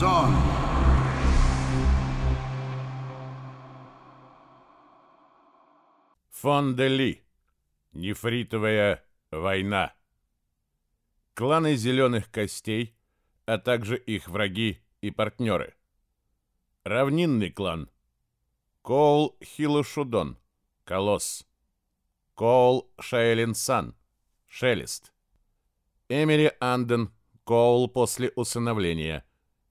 Фанзон. Фон де Ли. Нефритовая война. Кланы зеленых костей, а также их враги и партнеры. Равнинный клан. Коул Хилушудон. Колосс. Коул Шаэлинсан. Шелест. Эмери Анден. Коул после усыновления.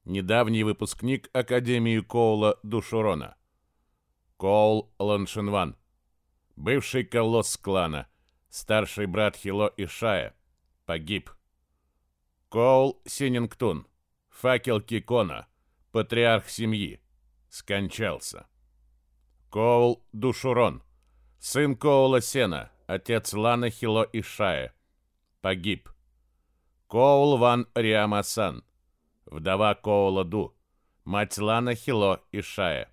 Недавний выпускник Академии Коула Душурона. Коул Ланшинван. Бывший колосс клана. Старший брат Хило Ишая. Погиб. Коул Синингтун. Факел Кикона. Патриарх семьи. Скончался. Коул Душурон. Сын Коула Сена. Отец Лана Хило Ишая. Погиб. Коул Ван Риамасан. Вдова Коула Ду. Мать Лана Хило Ишая.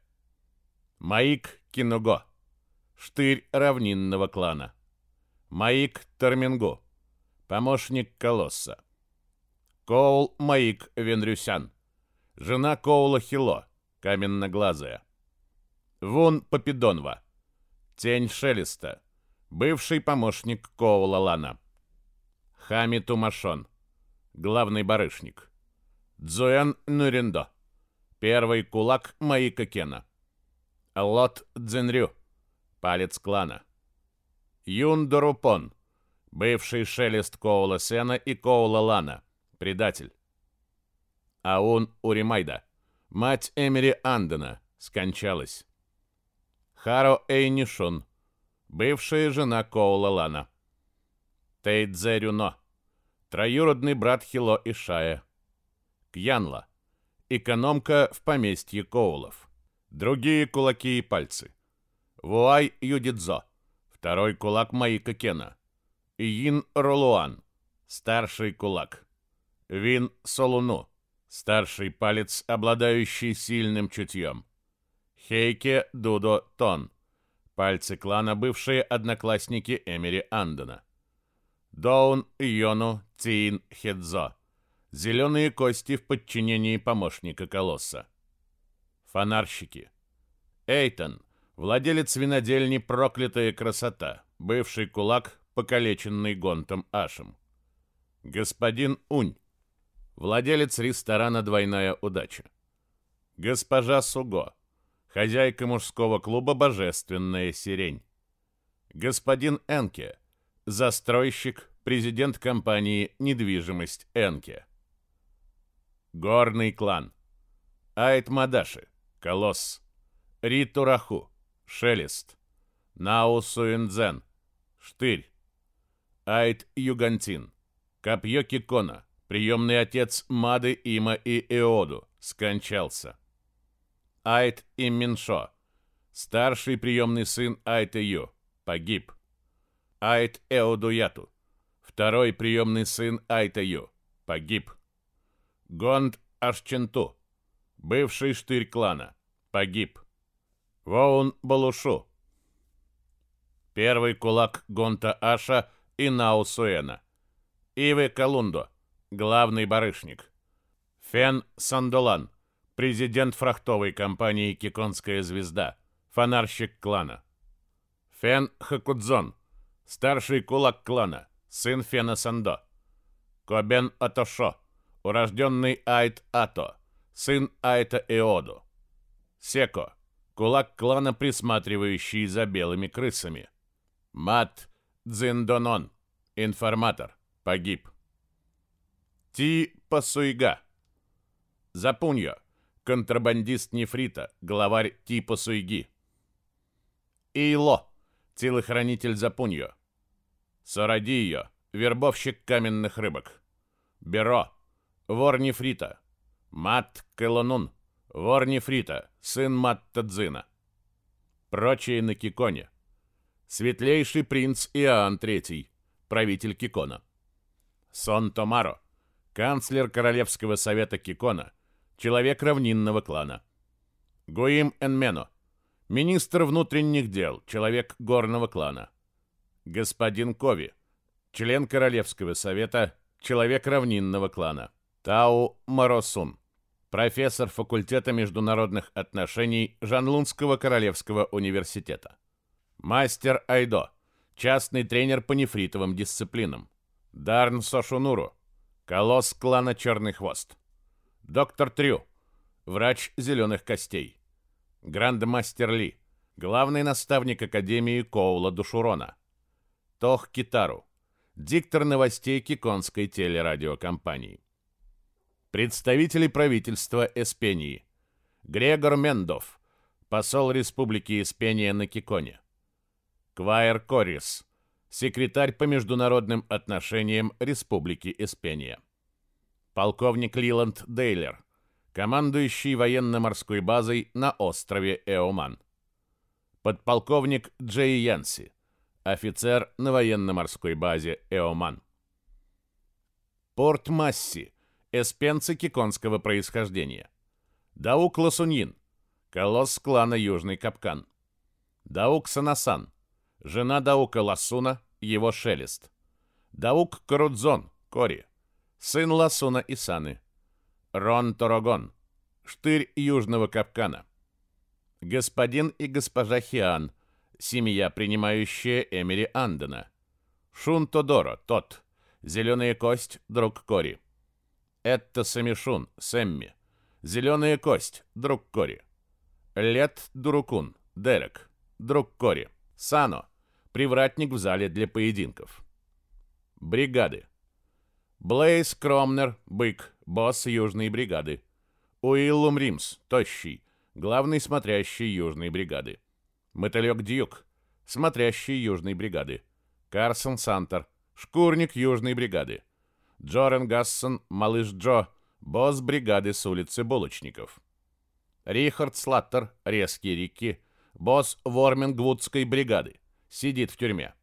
Маик Кинуго. Штырь равнинного клана. Маик Термингу. Помощник Колосса. Коул Маик Венрюсян. Жена Коула Хило. Каменноглазая. Вун Попидонва. Тень Шелеста. Бывший помощник Коула Лана. Хами Тумашон. Главный барышник. Дзуэн Нуриндо. Первый кулак Маика Кена. Лот Дзенрю. Палец клана. Юн Дорупон. Бывший шелест Коула Сена и Коула Лана. Предатель. Аун Уримайда. Мать Эмери Андена. Скончалась. Харо Эйнишун. Бывшая жена Коула Лана. Тейдзе Рюно. Троюродный брат Хило Ишая. Кьянла. Экономка в поместье Коулов. Другие кулаки и пальцы. Вуай Юдидзо. Второй кулак Маика Кена. Йин Ролуан. Старший кулак. Вин Солуну. Старший палец, обладающий сильным чутьем. Хейке Дудо Тон. Пальцы клана, бывшие одноклассники Эмери Андена. Доун Йону Тиин Хедзо. Зеленые кости в подчинении помощника колосса. Фонарщики. Эйтон. Владелец винодельни «Проклятая красота», бывший кулак, покалеченный гонтом Ашем. Господин Унь. Владелец ресторана «Двойная удача». Госпожа Суго. Хозяйка мужского клуба «Божественная сирень». Господин Энке. Застройщик, президент компании «Недвижимость Энке». Горный клан. Айт Мадаши. Колосс. Риту Раху. Шелест. Нау Суинзен. Штырь. Айт Югантин. Копье Кикона. Приемный отец Мады, Има и Эоду. Скончался. Айт Имминшо. Старший приемный сын Айта Ю. Погиб. Айт Эоду Яту. Второй приемный сын Айта Ю. Погиб. Гонд Ашченту. Бывший штырь клана. Погиб. Воун Балушу. Первый кулак Гонта Аша и Наусуэна. Иве Колундо. Главный барышник. Фен Сандолан. Президент фрахтовой компании «Киконская звезда». Фонарщик клана. Фен Хакудзон. Старший кулак клана. Сын Фена Сандо. Кобен Атошо. Урожденный Айт Ато. Сын Айта Эоду. Секо. Кулак клана, присматривающий за белыми крысами. Мат Дзиндонон. Информатор. Погиб. Ти Пасуйга. Запуньо. Контрабандист нефрита. Главарь Ти Пасуйги. Ийло. Телохранитель Запуньо. Сарадио. Вербовщик каменных рыбок. Беро. Вор нефрита. Мат Келонун. Вор нефрита. Сын Матта Дзина. Прочие на Киконе. Светлейший принц Иоанн III. Правитель Кикона. Сон Томаро. Канцлер Королевского совета Кикона. Человек равнинного клана. Гуим Энмено. Министр внутренних дел. Человек горного клана. Господин Кови. Член Королевского совета. Человек равнинного клана. Тау Маросун. профессор факультета международных отношений Жанлунского Королевского университета. Мастер Айдо, частный тренер по нефритовым дисциплинам. Дарн Сошунуру, колосс клана Черный Хвост. Доктор Трю, врач зеленых костей. Грандмастер Ли, главный наставник Академии Коула Душурона. Тох Китару, диктор новостей Киконской телерадиокомпании. Представители правительства Эспении. Грегор Мендов, посол Республики Испения на Киконе. Квайер Коррис, секретарь по международным отношениям Республики Испения. Полковник Лиланд Дейлер, командующий военно-морской базой на острове Эоман. Подполковник Джей Янси, офицер на военно-морской базе Эоман. Порт Масси, эспенцы киконского происхождения. Даук Ласуньин, колосс клана Южный Капкан. Даук Санасан, жена Даука Ласуна, его Шелест. Даук Карудзон, Кори, сын Ласуна Исаны. Рон Торогон, штырь Южного Капкана. Господин и госпожа Хиан, семья, принимающая Эмери Андена. Шун Тодоро, тот. Зеленая кость, друг Кори. Это Самишун, Сэмми. Зеленая кость, друг Кори. Лет Дурукун, Дерек, друг Кори. Сано, привратник в зале для поединков. Бригады. Блейз Кромнер, бык, босс южной бригады. Уиллум Римс, тощий, главный смотрящий южной бригады. Мотылек Дьюк, смотрящий южной бригады. Карсон Сантер, шкурник южной бригады. Джорен Гассон, малыш Джо, босс бригады с улицы Булочников. Рихард Слаттер, резкий Рикки, босс Вормингвудской бригады, сидит в тюрьме.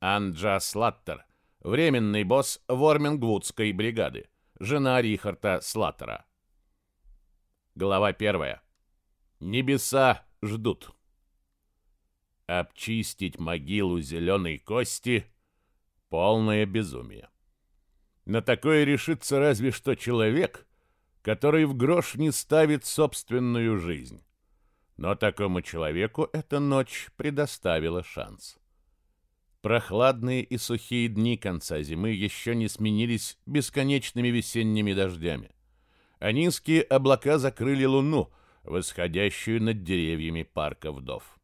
Анджа Слаттер, временный босс Вормингвудской бригады, жена Рихарда Слаттера. Глава первая. Небеса ждут. Обчистить могилу зеленой кости — полное безумие. На такое решится разве что человек, который в грош не ставит собственную жизнь. Но такому человеку эта ночь предоставила шанс. Прохладные и сухие дни конца зимы еще не сменились бесконечными весенними дождями, а низкие облака закрыли луну, восходящую над деревьями парка вдов.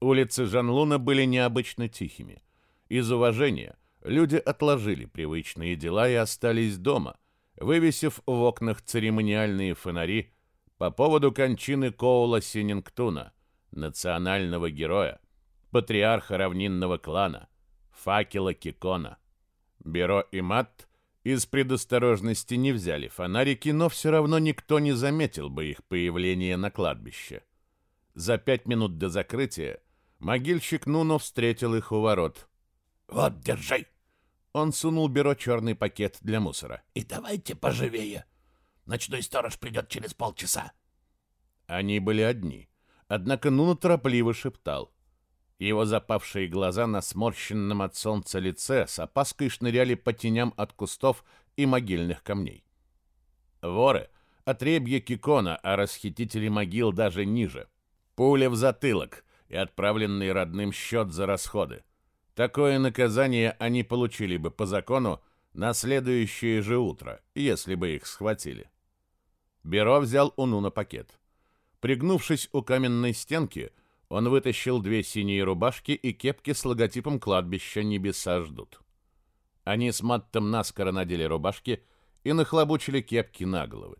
Улицы Жанлуна были необычно тихими. Из уважения люди отложили привычные дела и остались дома, вывесив в окнах церемониальные фонари по поводу кончины Коула Синингтуна, национального героя, патриарха равнинного клана, факела Кикона. Беро и Мат из предосторожности не взяли фонарики, но все равно никто не заметил бы их появление на кладбище. За пять минут до закрытия Могильщик Нуно встретил их у ворот. «Вот, держи!» Он сунул Беро черный пакет для мусора. «И давайте поживее. Ночной сторож придет через полчаса». Они были одни. Однако Нуно торопливо шептал. Его запавшие глаза на сморщенном от солнца лице с опаской шныряли по теням от кустов и могильных камней. Воры — отребья Кикона, а расхитители могил даже ниже. Пуля в затылок, и отправленный родным счет за расходы. Такое наказание они получили бы по закону на следующее же утро, если бы их схватили. Беро взял у Нуна пакет. Пригнувшись у каменной стенки, он вытащил две синие рубашки и кепки с логотипом кладбища «Небеса ждут». Они с Маттом наскоро надели рубашки и нахлобучили кепки на головы.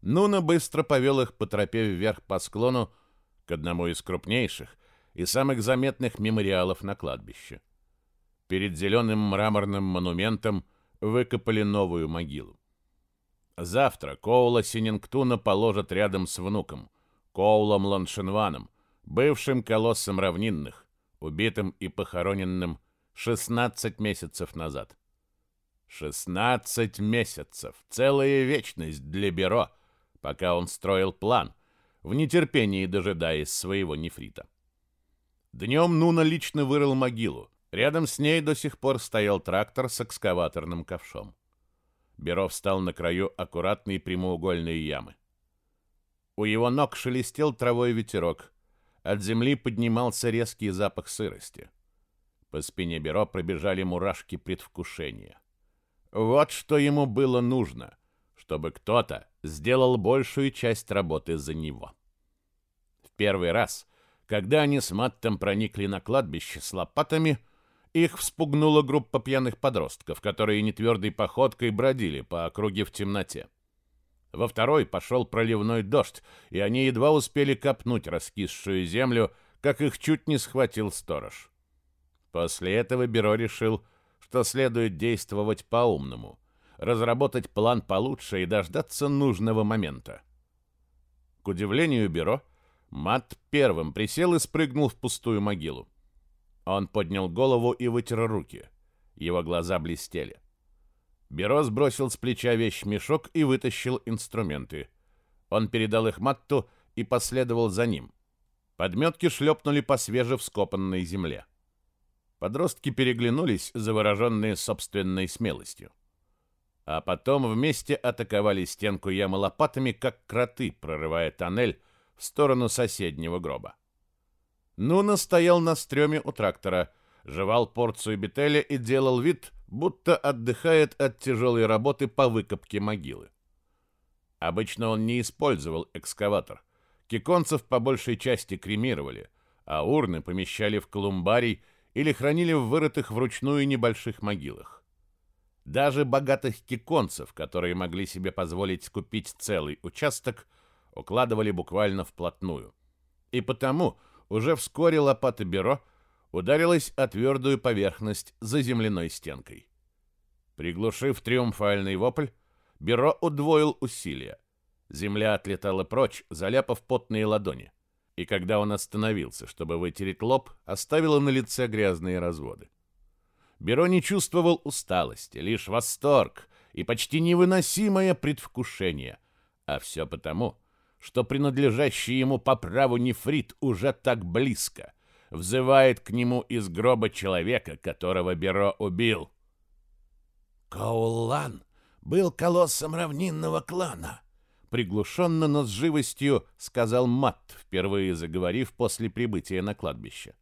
Нуна быстро повел их по тропе вверх по склону к одному из крупнейших и самых заметных мемориалов на кладбище. Перед зеленым мраморным монументом выкопали новую могилу. Завтра Коула Синингтуна положат рядом с внуком, Коулом Ланшинваном, бывшим колоссом равнинных, убитым и похороненным 16 месяцев назад. 16 месяцев, целая вечность для Беро, пока он строил план, в нетерпении дожидаясь своего нефрита. Днем Нуна лично вырыл могилу. Рядом с ней до сих пор стоял трактор с экскаваторным ковшом. Беро встал на краю аккуратной прямоугольной ямы. У его ног шелестел травой ветерок. От земли поднимался резкий запах сырости. По спине Беро пробежали мурашки предвкушения. Вот что ему было нужно, чтобы кто-то сделал большую часть работы за него. В первый раз, когда они с Маттом проникли на кладбище с лопатами, их вспугнула группа пьяных подростков, которые нетвердой походкой бродили по округе в темноте. Во второй пошел проливной дождь, и они едва успели копнуть раскисшую землю, как их чуть не схватил сторож. После этого Бюро решил, что следует действовать по-умному, разработать план получше и дождаться нужного момента. К удивлению Бюро, Мат первым присел и спрыгнул в пустую могилу. Он поднял голову и вытер руки. Его глаза блестели. Беро сбросил с плеча вещь-мешок и вытащил инструменты. Он передал их Матту и последовал за ним. Подметки шлепнули по свежевскопанной земле. Подростки переглянулись, завороженные собственной смелостью. А потом вместе атаковали стенку ямы лопатами, как кроты, прорывая тоннель в сторону соседнего гроба. Нуна стоял на стреме у трактора, жевал порцию бетеля и делал вид, будто отдыхает от тяжелой работы по выкопке могилы. Обычно он не использовал экскаватор. Киконцев по большей части кремировали, а урны помещали в колумбарий или хранили в вырытых вручную небольших могилах. Даже богатых киконцев, которые могли себе позволить скупить целый участок, укладывали буквально вплотную. И потому уже вскоре лопата Беро ударилась о твердую поверхность за земляной стенкой. Приглушив триумфальный вопль, Беро удвоил усилия. Земля отлетала прочь, заляпав потные ладони. И когда он остановился, чтобы вытереть лоб, оставила на лице грязные разводы. Беро не чувствовал усталости, лишь восторг и почти невыносимое предвкушение. А все потому, что принадлежащий ему по праву нефрит уже так близко — взывает к нему из гроба человека, которого Беро убил. Каулан был колоссом равнинного клана, приглушенно, но с живостью сказал Матт, впервые заговорив после прибытия на кладбище.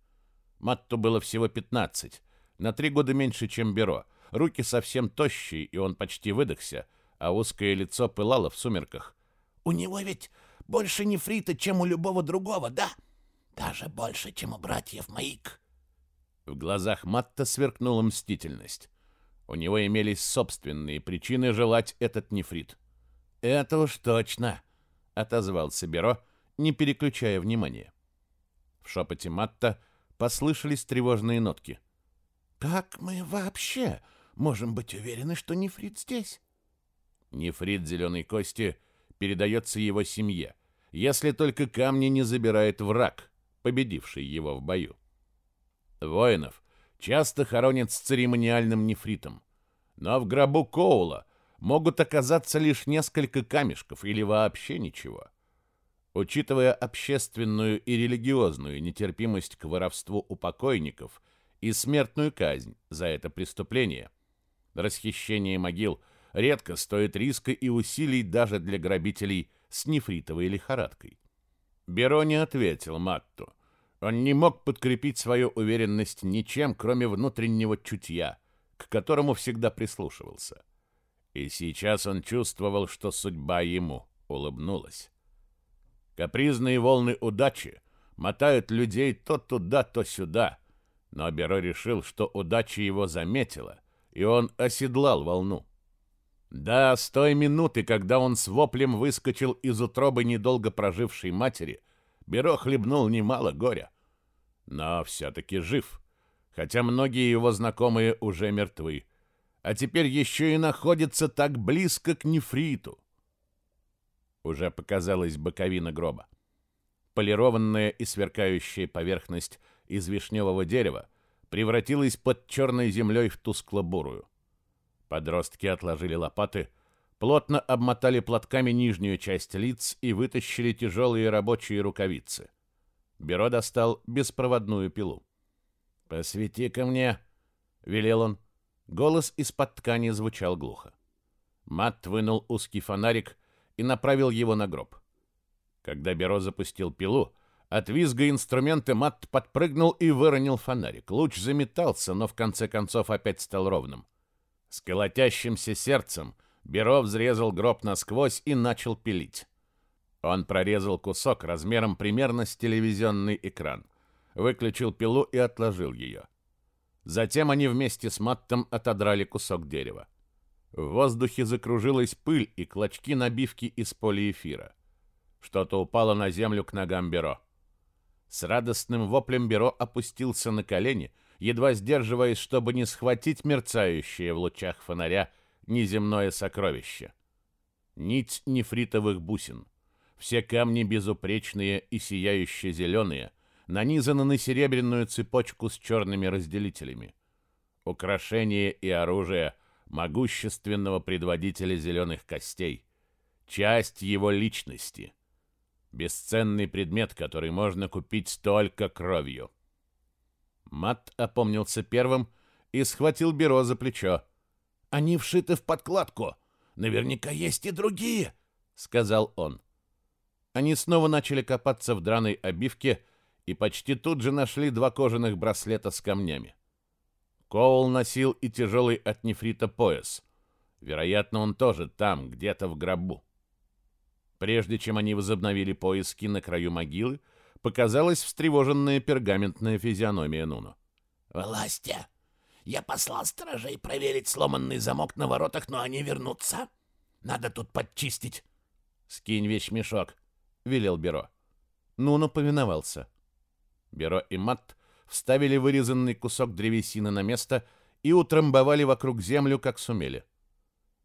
Матту было всего пятнадцать, на три года меньше, чем Беро. Руки совсем тощие, и он почти выдохся, а узкое лицо пылало в сумерках. «У него ведь больше нефрита, чем у любого другого, да?» Даже больше, чем у братьев Маик. В глазах Матта сверкнула мстительность. У него имелись собственные причины желать этот нефрит. «Это уж точно», — отозвался Беро, не переключая внимания. В шепоте Матта послышались тревожные нотки. «Как мы вообще можем быть уверены, что нефрит здесь?» Нефрит зеленой кости передается его семье, если только камни не забирает враг, победивший его в бою. Воинов часто хоронят с церемониальным нефритом, но в гробу Коула могут оказаться лишь несколько камешков или вообще ничего. Учитывая общественную и религиозную нетерпимость к воровству у покойников и смертную казнь за это преступление, расхищение могил редко стоит риска и усилий даже для грабителей с нефритовой лихорадкой. Беро не ответил Матту. Он не мог подкрепить свою уверенность ничем, кроме внутреннего чутья, к которому всегда прислушивался. И сейчас он чувствовал, что судьба ему улыбнулась. Капризные волны удачи мотают людей то туда, то сюда, но Беро решил, что удача его заметила, и он оседлал волну. Да, с той минуты, когда он с воплем выскочил из утробы недолго прожившей матери, Беро хлебнул немало горя. Но все-таки жив, хотя многие его знакомые уже мертвы. А теперь еще и находится так близко к нефриту. Уже показалась боковина гроба. Полированная и сверкающая поверхность из вишневого дерева превратилась под черной землей в тускло-бурую. Подростки отложили лопаты, плотно обмотали платками нижнюю часть лиц и вытащили тяжелые рабочие рукавицы. Беро достал беспроводную пилу. «Посвети ко мне!» — велел он. Голос из-под ткани звучал глухо. Мат вынул узкий фонарик и направил его на гроб. Когда Беро запустил пилу, от визга инструмента Мат подпрыгнул и выронил фонарик. Луч заметался, но в конце концов опять стал ровным. С колотящимся сердцем Беро взрезал гроб насквозь и начал пилить. Он прорезал кусок размером примерно с телевизионный экран, выключил пилу и отложил ее. Затем они вместе с Маттом отодрали кусок дерева. В воздухе закружилась пыль и клочки набивки из полиэфира. Что-то упало на землю к ногам Беро. С радостным воплем Беро опустился на колени, едва сдерживаясь, чтобы не схватить мерцающее в лучах фонаря неземное сокровище. Нить нефритовых бусин. Все камни безупречные и сияющие зеленые, нанизаны на серебряную цепочку с черными разделителями. Украшение и оружие могущественного предводителя зеленых костей. Часть его личности. Бесценный предмет, который можно купить только кровью. Мат опомнился первым и схватил Беро за плечо. «Они вшиты в подкладку. Наверняка есть и другие», — сказал он. Они снова начали копаться в драной обивке и почти тут же нашли два кожаных браслета с камнями. Коул носил и тяжелый от нефрита пояс. Вероятно, он тоже там, где-то в гробу. Прежде чем они возобновили поиски на краю могилы, показалась встревоженная пергаментная физиономия Нуну. «Власти! Я послал стражей проверить сломанный замок на воротах, но они вернутся. Надо тут подчистить». «Скинь вещмешок», — велел Беро. Нуну повиновался. Беро и Мат вставили вырезанный кусок древесины на место и утрамбовали вокруг землю, как сумели.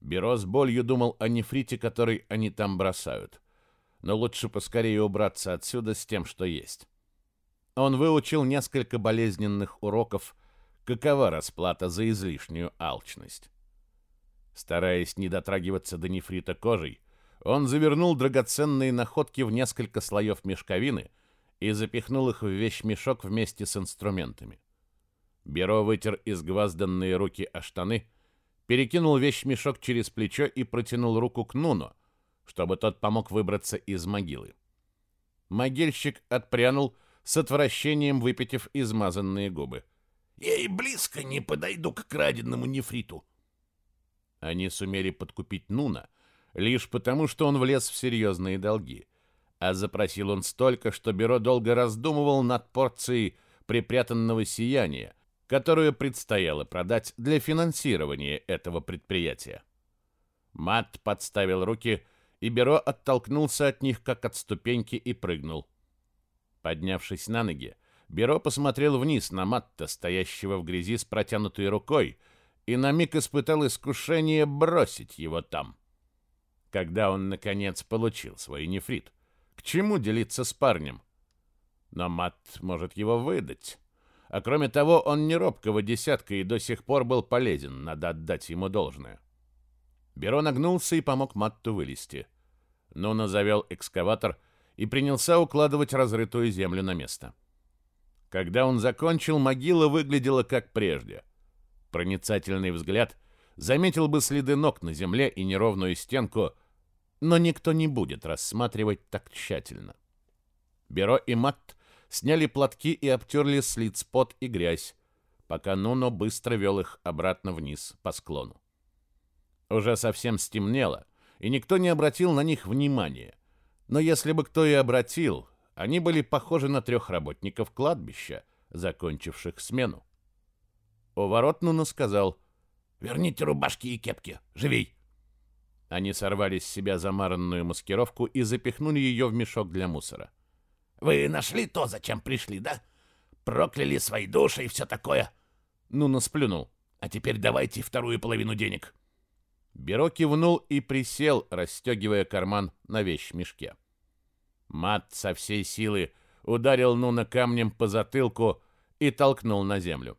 Беро с болью думал о нефрите, который они там бросают. Но лучше поскорее убраться отсюда с тем, что есть. Он выучил несколько болезненных уроков, какова расплата за излишнюю алчность. Стараясь не дотрагиваться до нефрита кожей, он завернул драгоценные находки в несколько слоев мешковины и запихнул их в вещмешок вместе с инструментами. Беро вытер изгвазданные руки о штаны перекинул вещмешок через плечо и протянул руку к Нуну, чтобы тот помог выбраться из могилы. Могильщик отпрянул с отвращением, выпитив измазанные губы. «Я и близко не подойду к краденному нефриту». Они сумели подкупить Нуна лишь потому, что он влез в серьезные долги, а запросил он столько, что Бюро долго раздумывал над порцией припрятанного сияния, которую предстояло продать для финансирования этого предприятия. Мат подставил руки, и Беро оттолкнулся от них, как от ступеньки, и прыгнул. Поднявшись на ноги, Беро посмотрел вниз на Матта, стоящего в грязи с протянутой рукой, и на миг испытал искушение бросить его там. Когда он, наконец, получил свой нефрит, к чему делиться с парнем? Но Мат может его выдать. А кроме того, он не робкого десятка и до сих пор был полезен, надо отдать ему должное. Беро нагнулся и помог Матту вылезти. Нуна завел экскаватор и принялся укладывать разрытую землю на место. Когда он закончил, могила выглядела как прежде. Проницательный взгляд заметил бы следы ног на земле и неровную стенку, но никто не будет рассматривать так тщательно. Беро и Матт сняли платки и обтерли с лиц пот и грязь, пока Нуно быстро вел их обратно вниз по склону. Уже совсем стемнело, и никто не обратил на них внимания. Но если бы кто и обратил, они были похожи на трех работников кладбища, закончивших смену. У ворот Нуно сказал «Верните рубашки и кепки, живей!» Они сорвали с себя замаранную маскировку и запихнули ее в мешок для мусора. Вы нашли то, зачем пришли, да? Прокляли свои души и все такое. Ну, насплюнул. А теперь давайте вторую половину денег. Беро кивнул и присел, расстегивая карман на вещь-мешке. Мат со всей силы ударил Нуна камнем по затылку и толкнул на землю.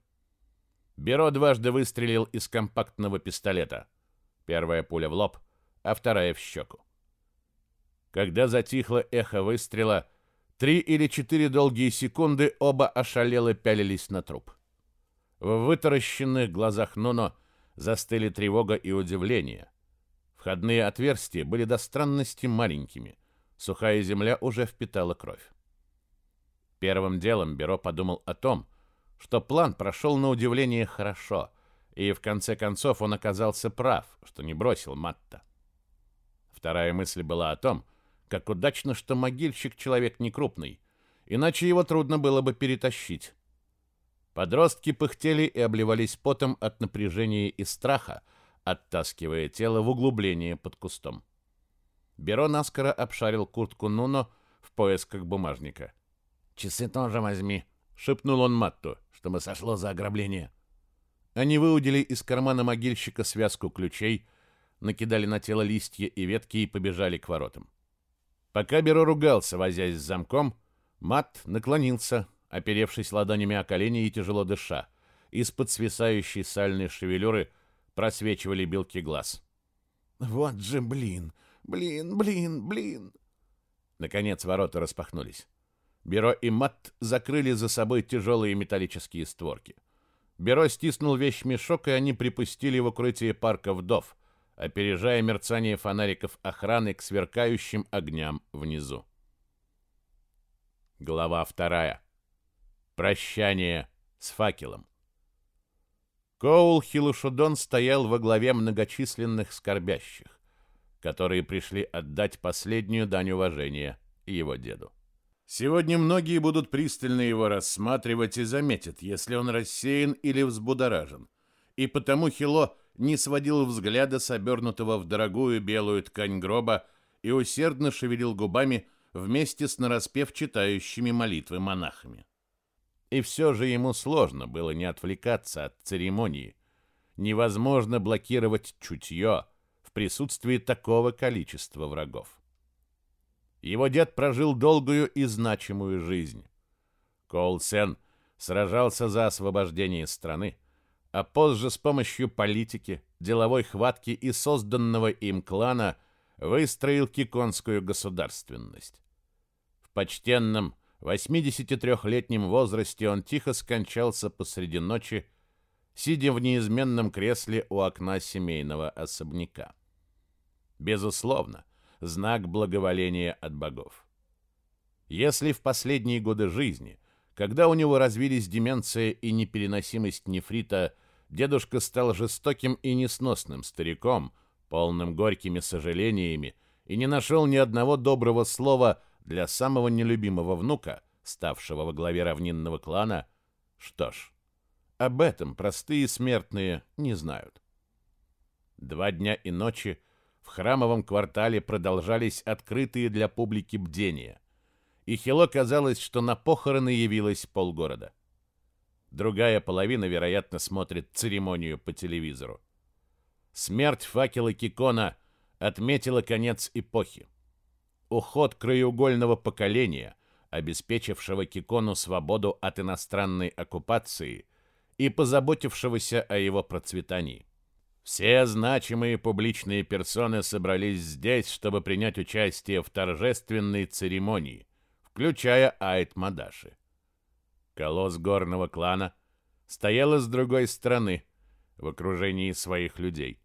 Беро дважды выстрелил из компактного пистолета. Первая пуля в лоб, а вторая в щеку. Когда затихло эхо выстрела, Три или четыре долгие секунды оба ошалело пялились на труп. В вытаращенных глазах Ноно застыли тревога и удивление. Входные отверстия были до странности маленькими. Сухая земля уже впитала кровь. Первым делом Бюро подумал о том, что план прошел на удивление хорошо, и в конце концов он оказался прав, что не бросил Матта. Вторая мысль была о том, как удачно, что могильщик человек не крупный, иначе его трудно было бы перетащить. Подростки пыхтели и обливались потом от напряжения и страха, оттаскивая тело в углубление под кустом. Беро наскоро обшарил куртку Нуно в поисках бумажника. «Часы тоже возьми», — шепнул он Матту, чтобы сошло за ограбление. Они выудили из кармана могильщика связку ключей, накидали на тело листья и ветки и побежали к воротам. Пока Беро ругался, возясь с замком, Мат наклонился, оперевшись ладонями о колени и тяжело дыша. Из-под свисающей сальной шевелюры просвечивали белки глаз. «Вот же блин! Блин, блин, блин!» Наконец ворота распахнулись. Беро и Мат закрыли за собой тяжелые металлические створки. Беро стиснул вещмешок, и они припустили в укрытие парка вдов, опережая мерцание фонариков охраны к сверкающим огням внизу. Глава вторая. Прощание с факелом. Коул Хилушудон стоял во главе многочисленных скорбящих, которые пришли отдать последнюю дань уважения его деду. Сегодня многие будут пристально его рассматривать и заметят, если он рассеян или взбудоражен. И потому Хило не сводил взгляда с обернутого в дорогую белую ткань гроба и усердно шевелил губами вместе с нараспев читающими молитвы монахами. И все же ему сложно было не отвлекаться от церемонии. Невозможно блокировать чутье в присутствии такого количества врагов. Его дед прожил долгую и значимую жизнь. Коул Сен сражался за освобождение страны, а позже с помощью политики, деловой хватки и созданного им клана выстроил киконскую государственность. В почтенном 83-летнем возрасте он тихо скончался посреди ночи, сидя в неизменном кресле у окна семейного особняка. Безусловно, знак благоволения от богов. Если в последние годы жизни, когда у него развились деменция и непереносимость нефрита, дедушка стал жестоким и несносным стариком, полным горькими сожалениями, и не нашел ни одного доброго слова для самого нелюбимого внука, ставшего во главе равнинного клана, что ж, об этом простые смертные не знают. Два дня и ночи в храмовом квартале продолжались открытые для публики бдения. И Хило казалось, что на похороны явилось полгорода. Другая половина, вероятно, смотрит церемонию по телевизору. Смерть факела Кикона отметила конец эпохи. Уход краеугольного поколения, обеспечившего Кикону свободу от иностранной оккупации и позаботившегося о его процветании. Все значимые публичные персоны собрались здесь, чтобы принять участие в торжественной церемонии, включая Айт Мадаши. Колосс горного клана стояла с другой стороны, в окружении своих людей.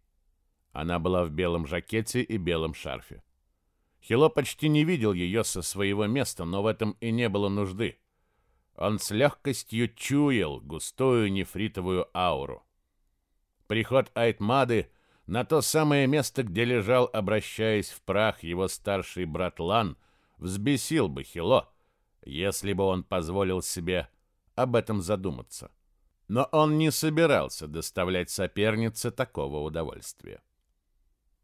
Она была в белом жакете и белом шарфе. Хило почти не видел ее со своего места, но в этом и не было нужды. Он с легкостью чуял густую нефритовую ауру. Приход Айтмады на то самое место, где лежал, обращаясь в прах, его старший брат Лан, взбесил бы Хило, если бы он позволил себе об этом задуматься. Но он не собирался доставлять сопернице такого удовольствия.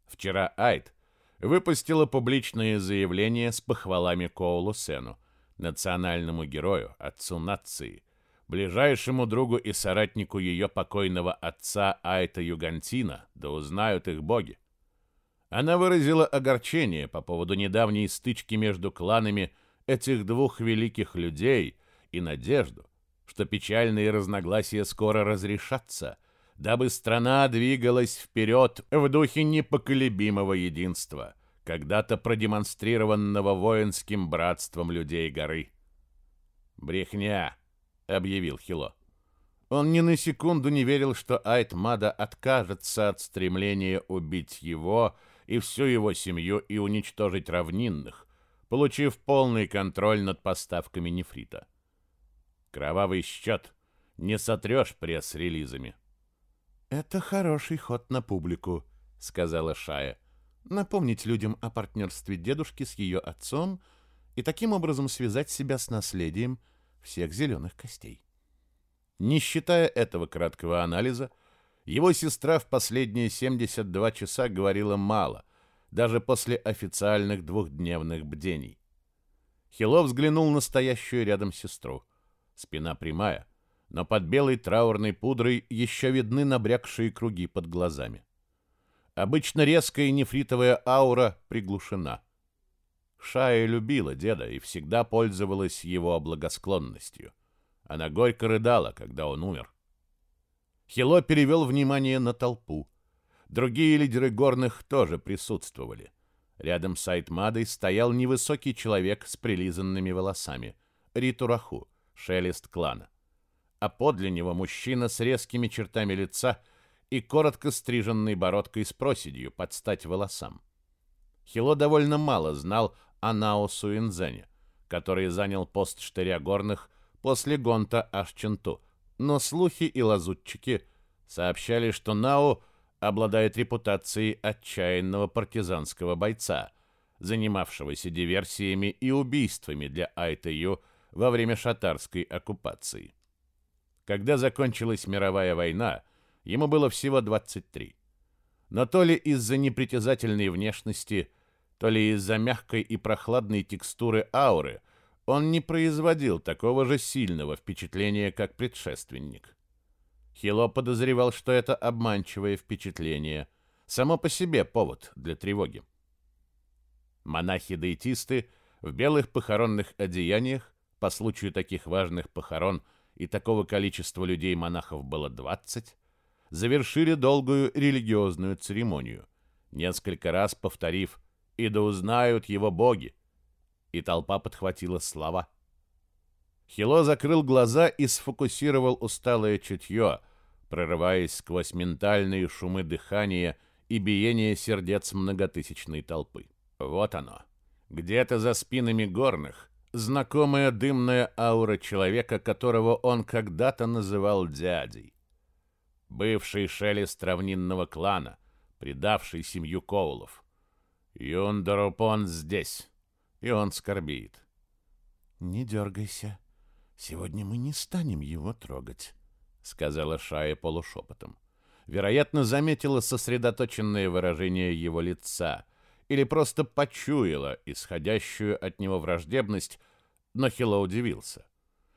Вчера Айт выпустила публичное заявление с похвалами Коулу Сену, национальному герою, отцу нации, ближайшему другу и соратнику ее покойного отца Айта Югантина, да узнают их боги. Она выразила огорчение по поводу недавней стычки между кланами этих двух великих людей и надежду, что печальные разногласия скоро разрешатся, дабы страна двигалась вперед в духе непоколебимого единства, когда-то продемонстрированного воинским братством людей горы. Брехня! — объявил Хило. Он ни на секунду не верил, что Айт Мада откажется от стремления убить его и всю его семью и уничтожить равнинных, получив полный контроль над поставками нефрита. Кровавый счет не сотрешь пресс-релизами. «Это хороший ход на публику», — сказала Шая. «Напомнить людям о партнерстве дедушки с ее отцом и таким образом связать себя с наследием всех зеленых костей». Не считая этого краткого анализа, его сестра в последние 72 часа говорила мало, даже после официальных двухдневных бдений. Хило взглянул на стоящую рядом сестру. Спина прямая, но под белой траурной пудрой еще видны набрякшие круги под глазами. Обычно резкая нефритовая аура приглушена. Шая любила деда и всегда пользовалась его благосклонностью. Она горько рыдала, когда он умер. Хило перевел внимание на толпу. Другие лидеры горных тоже присутствовали. Рядом с Айтмадой стоял невысокий человек с прилизанными волосами. Ритураху, шелест клана. А подле мужчина с резкими чертами лица и коротко стриженной бородкой с проседью под стать волосам. Хило довольно мало знал о Нао Суинзене, который занял пост штыря горных после Гонта Ашченту, но слухи и лазутчики сообщали, что Нао обладает репутацией отчаянного партизанского бойца, занимавшегося диверсиями и убийствами для Айтаю во время шатарской оккупации. Когда закончилась мировая война, ему было всего 23. Но то ли из-за непритязательной внешности, то ли из-за мягкой и прохладной текстуры ауры – он не производил такого же сильного впечатления, как предшественник. Хило подозревал, что это обманчивое впечатление, само по себе повод для тревоги. Монахи-дейтисты в белых похоронных одеяниях по случаю таких важных похорон и такого количества людей-монахов было 20, завершили долгую религиозную церемонию, несколько раз повторив «И да узнают его боги, и толпа подхватила слова. Хило закрыл глаза и сфокусировал усталое чутье, прорываясь сквозь ментальные шумы дыхания и биение сердец многотысячной толпы. Вот оно. Где-то за спинами горных знакомая дымная аура человека, которого он когда-то называл дядей. Бывший шелест равнинного клана, предавший семью Коулов. Юндарупон здесь и он скорбит. «Не дергайся. Сегодня мы не станем его трогать», — сказала Шая полушепотом. Вероятно, заметила сосредоточенное выражение его лица или просто почуяла исходящую от него враждебность, но Хило удивился.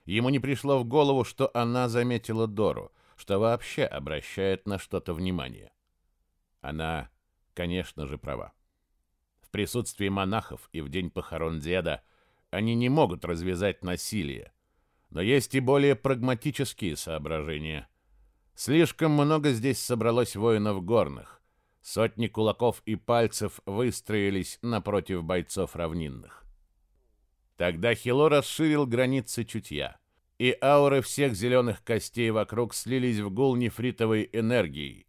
Ему не пришло в голову, что она заметила Дору, что вообще обращает на что-то внимание. Она, конечно же, права. В присутствии монахов и в день похорон деда они не могут развязать насилие. Но есть и более прагматические соображения. Слишком много здесь собралось воинов горных. Сотни кулаков и пальцев выстроились напротив бойцов равнинных. Тогда Хило расширил границы чутья, и ауры всех зеленых костей вокруг слились в гул нефритовой энергии,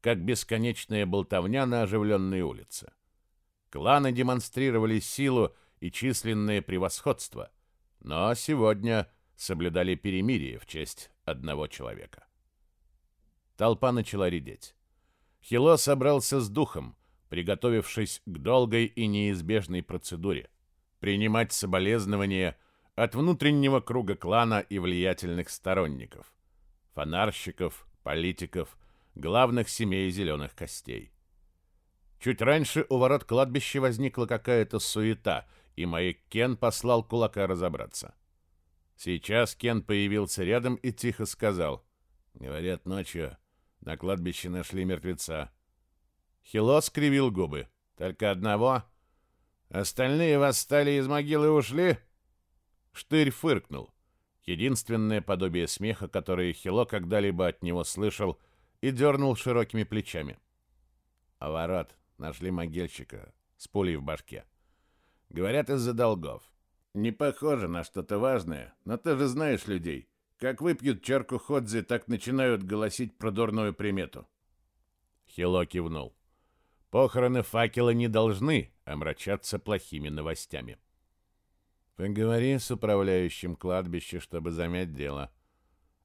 как бесконечная болтовня на оживленной улице. Кланы демонстрировали силу и численное превосходство, но сегодня соблюдали перемирие в честь одного человека. Толпа начала редеть. Хило собрался с духом, приготовившись к долгой и неизбежной процедуре принимать соболезнования от внутреннего круга клана и влиятельных сторонников, фонарщиков, политиков, главных семей зеленых костей. Чуть раньше у ворот кладбища возникла какая-то суета, и мой Кен послал кулака разобраться. Сейчас Кен появился рядом и тихо сказал. Говорят, ночью на кладбище нашли мертвеца. Хило скривил губы. Только одного? Остальные восстали из могилы и ушли? Штырь фыркнул. Единственное подобие смеха, которое Хило когда-либо от него слышал, и дернул широкими плечами. А ворот Нашли могильщика с пулей в башке. Говорят, из-за долгов. Не похоже на что-то важное, но ты же знаешь людей. Как выпьют чарку ходзи, так начинают голосить про дурную примету. Хило кивнул. Похороны факела не должны омрачаться плохими новостями. Поговори с управляющим кладбища, чтобы замять дело.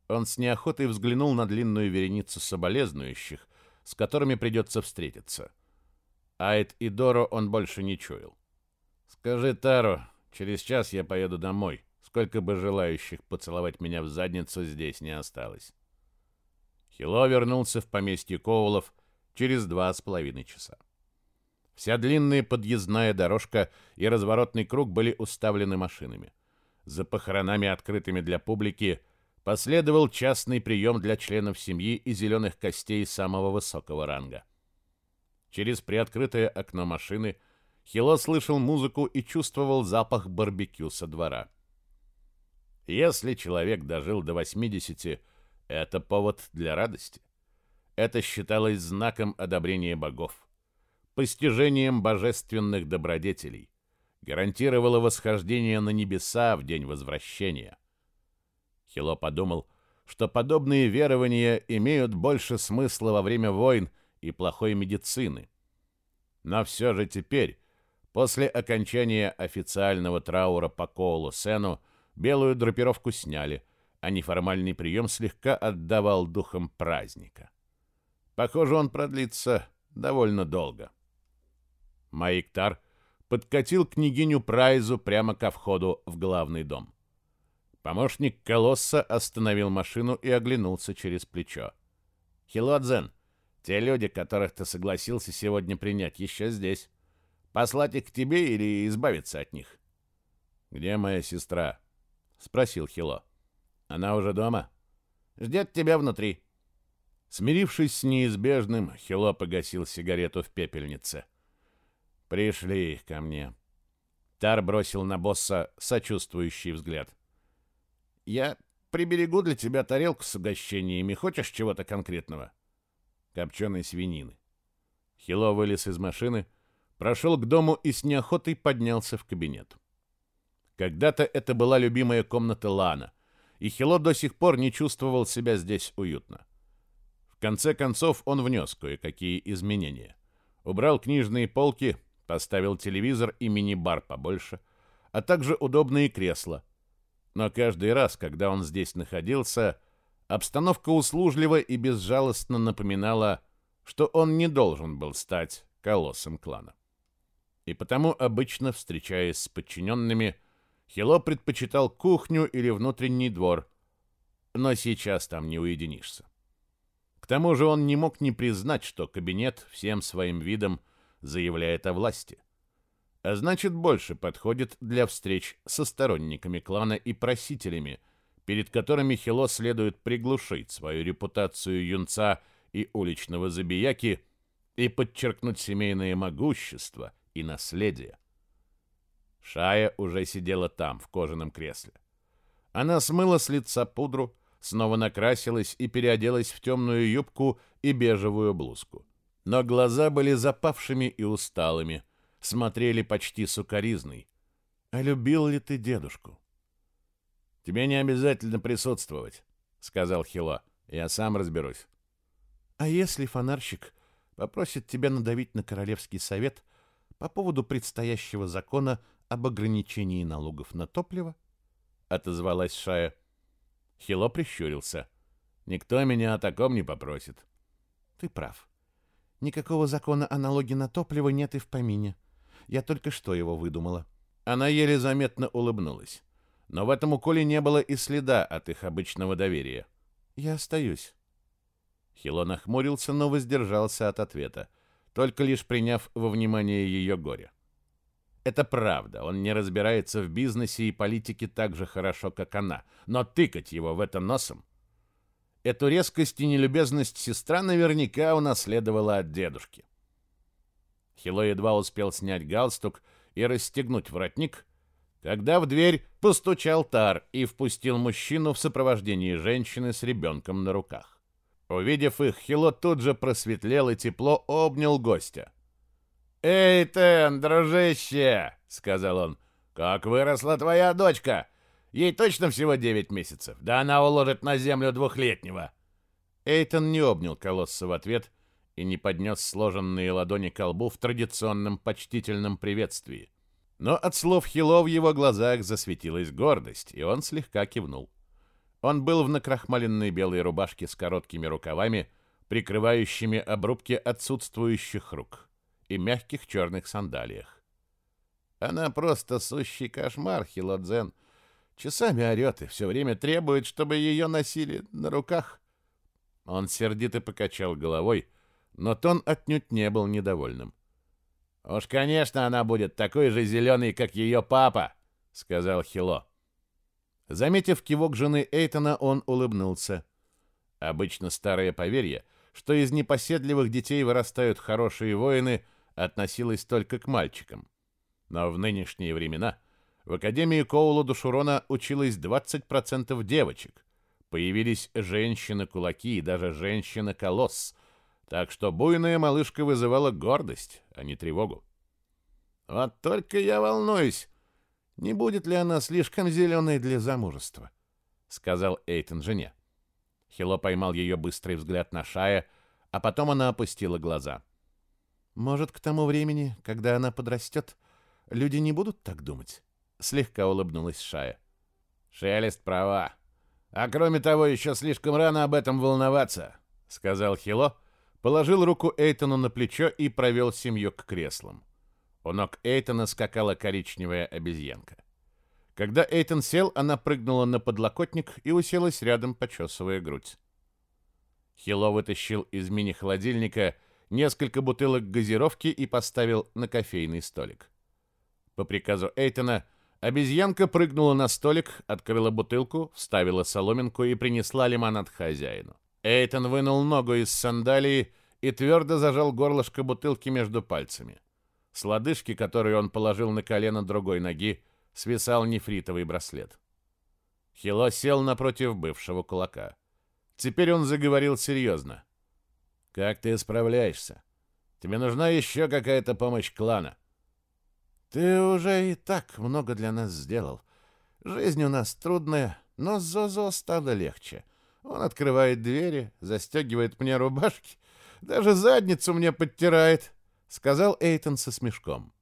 Он с неохотой взглянул на длинную вереницу соболезнующих, с которыми придется встретиться. Айд и Доро он больше не чуял. «Скажи Тару, через час я поеду домой, сколько бы желающих поцеловать меня в задницу здесь не осталось». Хило вернулся в поместье Коулов через два с половиной часа. Вся длинная подъездная дорожка и разворотный круг были уставлены машинами. За похоронами, открытыми для публики, последовал частный прием для членов семьи и зеленых костей самого высокого ранга. Через приоткрытое окно машины Хило слышал музыку и чувствовал запах барбекю со двора. Если человек дожил до 80, это повод для радости. Это считалось знаком одобрения богов, постижением божественных добродетелей, гарантировало восхождение на небеса в день возвращения. Хило подумал, что подобные верования имеют больше смысла во время войн и плохой медицины. Но все же теперь, после окончания официального траура по Коулу Сену, белую драпировку сняли, а неформальный прием слегка отдавал духом праздника. Похоже, он продлится довольно долго. Маиктар подкатил княгиню Прайзу прямо ко входу в главный дом. Помощник Колосса остановил машину и оглянулся через плечо. «Хилодзен, те люди, которых ты согласился сегодня принять, еще здесь. Послать их к тебе или избавиться от них?» «Где моя сестра?» — спросил Хило. «Она уже дома?» «Ждет тебя внутри». Смирившись с неизбежным, Хило погасил сигарету в пепельнице. «Пришли их ко мне». Тар бросил на босса сочувствующий взгляд. «Я приберегу для тебя тарелку с угощениями. Хочешь чего-то конкретного?» копченой свинины. Хило вылез из машины, прошел к дому и с неохотой поднялся в кабинет. Когда-то это была любимая комната Лана, и Хило до сих пор не чувствовал себя здесь уютно. В конце концов он внес кое-какие изменения. Убрал книжные полки, поставил телевизор и мини-бар побольше, а также удобные кресла. Но каждый раз, когда он здесь находился, Обстановка услужливо и безжалостно напоминала, что он не должен был стать колоссом клана. И потому, обычно встречаясь с подчиненными, Хило предпочитал кухню или внутренний двор, но сейчас там не уединишься. К тому же он не мог не признать, что кабинет всем своим видом заявляет о власти. А значит, больше подходит для встреч со сторонниками клана и просителями, перед которыми Хило следует приглушить свою репутацию юнца и уличного забияки и подчеркнуть семейное могущество и наследие. Шая уже сидела там, в кожаном кресле. Она смыла с лица пудру, снова накрасилась и переоделась в темную юбку и бежевую блузку. Но глаза были запавшими и усталыми, смотрели почти сукоризной. «А любил ли ты дедушку?» Тебе не обязательно присутствовать, сказал Хило. Я сам разберусь. А если фонарщик попросит тебя надавить на королевский совет по поводу предстоящего закона об ограничении налогов на топливо? отозвалась Шая. Хило прищурился. Никто меня о таком не попросит. Ты прав. Никакого закона о налоге на топливо нет и в помине. Я только что его выдумала. Она еле заметно улыбнулась но в этом уколе не было и следа от их обычного доверия. «Я остаюсь». Хило нахмурился, но воздержался от ответа, только лишь приняв во внимание ее горе. Это правда, он не разбирается в бизнесе и политике так же хорошо, как она, но тыкать его в это носом... Эту резкость и нелюбезность сестра наверняка унаследовала от дедушки. Хило едва успел снять галстук и расстегнуть воротник, когда в дверь постучал Тар и впустил мужчину в сопровождении женщины с ребенком на руках. Увидев их, Хило тут же просветлел и тепло обнял гостя. «Эй, Тен, дружище!» — сказал он. «Как выросла твоя дочка! Ей точно всего девять месяцев, да она уложит на землю двухлетнего!» Эйтон не обнял колосса в ответ и не поднес сложенные ладони к лбу в традиционном почтительном приветствии. Но от слов Хило в его глазах засветилась гордость, и он слегка кивнул. Он был в накрахмаленной белой рубашке с короткими рукавами, прикрывающими обрубки отсутствующих рук, и мягких черных сандалиях. Она просто сущий кошмар, Хилодзен. Часами орет и все время требует, чтобы ее носили на руках. Он сердито покачал головой, но тон отнюдь не был недовольным. «Уж, конечно, она будет такой же зеленой, как ее папа», — сказал Хило. Заметив кивок жены Эйтона, он улыбнулся. Обычно старое поверье, что из непоседливых детей вырастают хорошие воины, относилось только к мальчикам. Но в нынешние времена в Академии Коула Душурона училось 20% девочек. Появились женщины-кулаки и даже женщина-колосс, так что буйная малышка вызывала гордость, а не тревогу. «Вот только я волнуюсь, не будет ли она слишком зеленой для замужества?» — сказал Эйтон жене. Хило поймал ее быстрый взгляд на Шая, а потом она опустила глаза. «Может, к тому времени, когда она подрастет, люди не будут так думать?» — слегка улыбнулась Шая. «Шелест права. А кроме того, еще слишком рано об этом волноваться», — сказал Хило, — положил руку Эйтону на плечо и провел семью к креслам. У ног Эйтона скакала коричневая обезьянка. Когда Эйтон сел, она прыгнула на подлокотник и уселась рядом, почесывая грудь. Хило вытащил из мини-холодильника несколько бутылок газировки и поставил на кофейный столик. По приказу Эйтона обезьянка прыгнула на столик, открыла бутылку, вставила соломинку и принесла лимонад хозяину. Эйтон вынул ногу из сандалии и твердо зажал горлышко бутылки между пальцами. С лодыжки, которую он положил на колено другой ноги, свисал нефритовый браслет. Хило сел напротив бывшего кулака. Теперь он заговорил серьезно. «Как ты справляешься? Тебе нужна еще какая-то помощь клана?» «Ты уже и так много для нас сделал. Жизнь у нас трудная, но Зозо стало легче. Он открывает двери, застегивает мне рубашки, даже задницу мне подтирает, сказал Эйтон со смешком.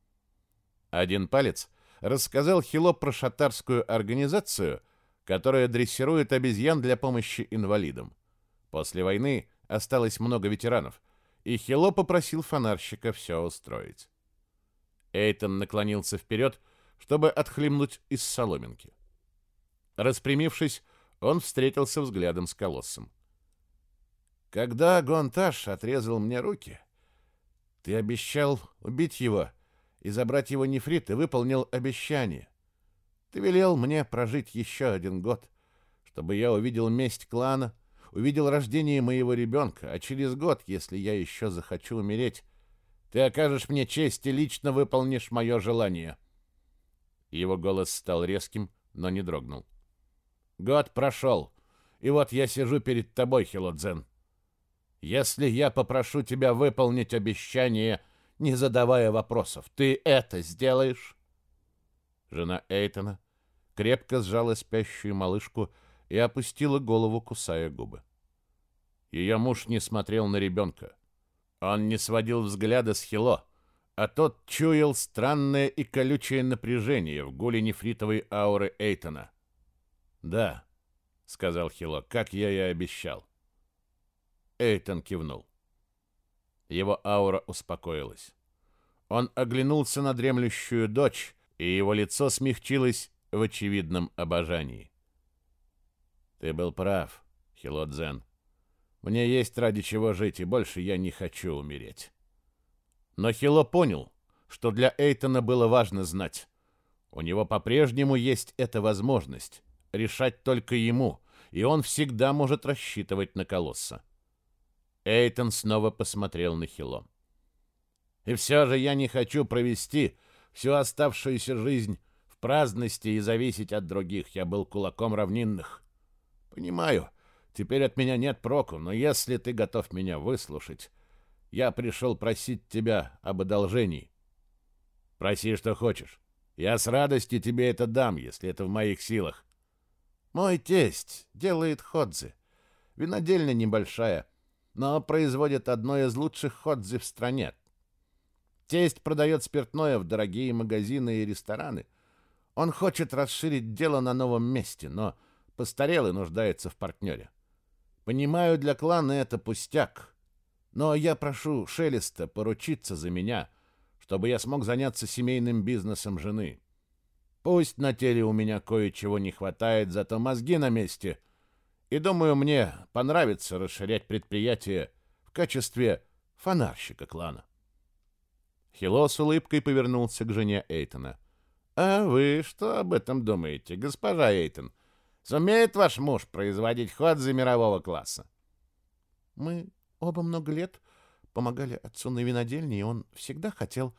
Один палец рассказал Хило про шатарскую организацию, которая дрессирует обезьян для помощи инвалидам. После войны осталось много ветеранов, и Хило попросил фонарщика все устроить. Эйтон наклонился вперед, чтобы отхлебнуть из соломинки. Распрямившись, он встретился взглядом с колоссом. «Когда Гонташ отрезал мне руки, ты обещал убить его и забрать его нефрит, и выполнил обещание. Ты велел мне прожить еще один год, чтобы я увидел месть клана, увидел рождение моего ребенка, а через год, если я еще захочу умереть, ты окажешь мне честь и лично выполнишь мое желание». Его голос стал резким, но не дрогнул. — Год прошел, и вот я сижу перед тобой, Хилодзен. Если я попрошу тебя выполнить обещание, не задавая вопросов, ты это сделаешь?» Жена Эйтона крепко сжала спящую малышку и опустила голову, кусая губы. Ее муж не смотрел на ребенка. Он не сводил взгляда с Хило, а тот чуял странное и колючее напряжение в гуле нефритовой ауры Эйтона. «Да», — сказал Хило, — «как я и обещал». Эйтон кивнул. Его аура успокоилась. Он оглянулся на дремлющую дочь, и его лицо смягчилось в очевидном обожании. «Ты был прав, Хилодзен. Мне есть ради чего жить, и больше я не хочу умереть». Но Хило понял, что для Эйтона было важно знать. У него по-прежнему есть эта возможность решать только ему, и он всегда может рассчитывать на колосса. Эйтон снова посмотрел на Хило. «И все же я не хочу провести всю оставшуюся жизнь в праздности и зависеть от других. Я был кулаком равнинных. Понимаю, теперь от меня нет проку, но если ты готов меня выслушать, я пришел просить тебя об одолжении. Проси, что хочешь. Я с радостью тебе это дам, если это в моих силах. Мой тесть делает ходзы. Винодельня небольшая. но производит одно из лучших ходзи в стране. Тесть продает спиртное в дорогие магазины и рестораны. Он хочет расширить дело на новом месте, но постарел и нуждается в партнере. Понимаю, для клана это пустяк, но я прошу Шелеста поручиться за меня, чтобы я смог заняться семейным бизнесом жены. Пусть на теле у меня кое-чего не хватает, зато мозги на месте. И думаю, мне понравится расширять предприятие в качестве фонарщика клана. Хило с улыбкой повернулся к жене Эйтона. «А вы что об этом думаете, госпожа Эйтон? Сумеет ваш муж производить ход за мирового класса?» «Мы оба много лет помогали отцу на винодельне, и он всегда хотел,